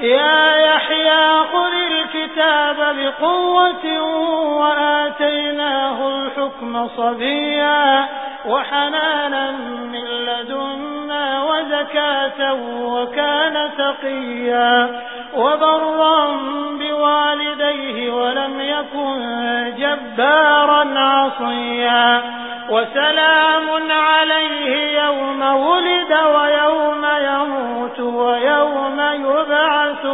يا يحيى خذ الكتاب بقوة وآتيناه الحكم صبيا وحنانا من لدنا وزكاة وكان تقيا وبرا بوالديه ولم يكن جبارا عصيا وسلام عليه يوم ولد ويوم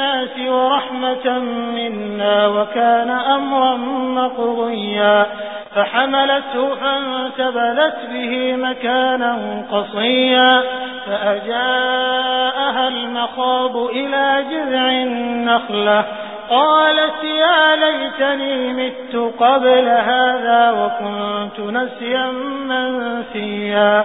للناس ورحمة منا وكان أمرا مقضيا فحملته فانتبذت به مكانا قصيا فأجاءها المخاض إلى جذع النخلة قالت يا ليتني مت قبل هذا وكنت نسيا منسيا